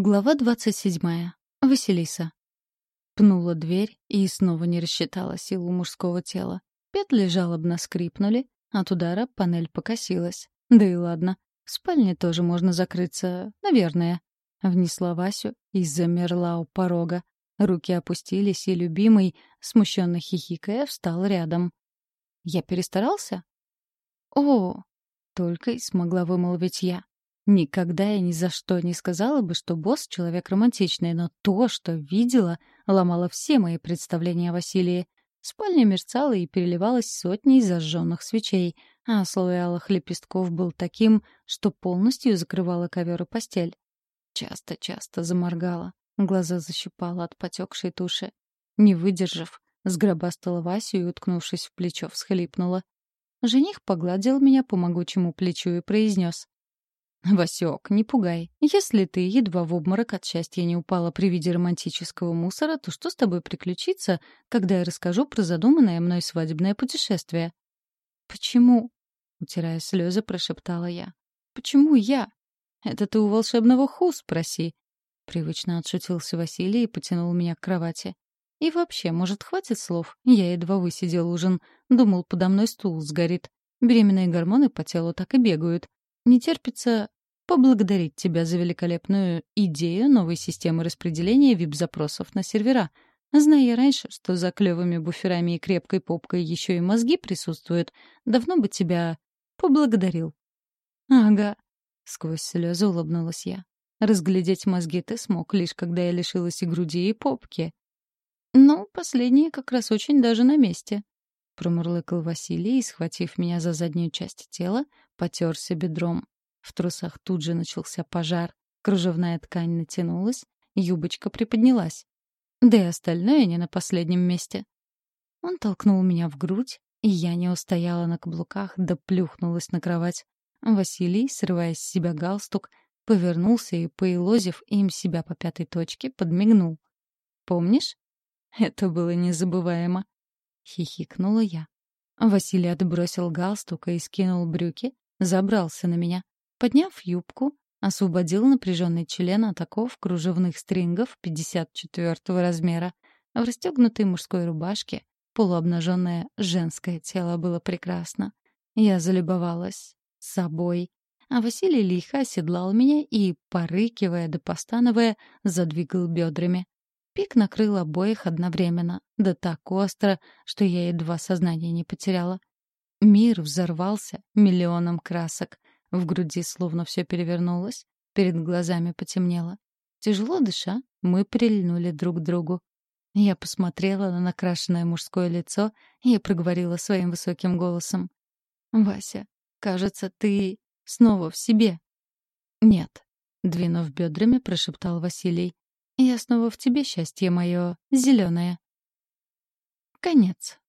Глава двадцать седьмая. Василиса. Пнула дверь и снова не рассчитала силу мужского тела. Петли жалобно скрипнули, от удара панель покосилась. Да и ладно, в спальне тоже можно закрыться, наверное. Внесла Васю и замерла у порога. Руки опустились, и любимый, смущенно хихикая, встал рядом. «Я перестарался?» «О!» — только и смогла вымолвить я. Никогда я ни за что не сказала бы, что босс — человек романтичный, но то, что видела, ломало все мои представления о Василии. Спальня мерцала и переливалась сотней зажженных свечей, а слой алых лепестков был таким, что полностью закрывала ковер и постель. Часто-часто заморгала, глаза защипала от потекшей туши. Не выдержав, сгробастала Васю и, уткнувшись в плечо, всхлипнула. Жених погладил меня по могучему плечу и произнес. «Васек, не пугай. Если ты едва в обморок от счастья не упала при виде романтического мусора, то что с тобой приключится, когда я расскажу про задуманное мной свадебное путешествие?» «Почему?» — утирая слезы, прошептала я. «Почему я?» «Это ты у волшебного ху спроси». Привычно отшутился Василий и потянул меня к кровати. «И вообще, может, хватит слов? Я едва высидел ужин. Думал, подо мной стул сгорит. Беременные гормоны по телу так и бегают. Не терпится поблагодарить тебя за великолепную идею новой системы распределения вип-запросов на сервера. Зная я раньше, что за клевыми буферами и крепкой попкой еще и мозги присутствуют, давно бы тебя поблагодарил. Ага, сквозь слезы улыбнулась я. Разглядеть мозги ты смог лишь когда я лишилась и груди, и попки. Ну, последние как раз очень даже на месте. Промурлыкал Василий и, схватив меня за заднюю часть тела, потерся бедром. В трусах тут же начался пожар, кружевная ткань натянулась, юбочка приподнялась. Да и остальное не на последнем месте. Он толкнул меня в грудь, и я не устояла на каблуках, да плюхнулась на кровать. Василий, срывая с себя галстук, повернулся и, поилозив им себя по пятой точке, подмигнул. «Помнишь?» Это было незабываемо. Хихикнула я. Василий отбросил галстук и скинул брюки, забрался на меня. Подняв юбку, освободил напряженный член от оков кружевных стрингов 54 размера. В расстегнутой мужской рубашке полуобнаженное женское тело было прекрасно. Я залюбовалась собой. А Василий лихо оседлал меня и, порыкивая да постановая, задвигал бедрами. Пик накрыл обоих одновременно, да так остро, что я едва сознание не потеряла. Мир взорвался миллионом красок. В груди словно все перевернулось, перед глазами потемнело. Тяжело дыша, мы прильнули друг к другу. Я посмотрела на накрашенное мужское лицо и проговорила своим высоким голосом. «Вася, кажется, ты снова в себе». «Нет», — двинув бедрами, прошептал Василий. «Я снова в тебе, счастье мое, зеленое». Конец.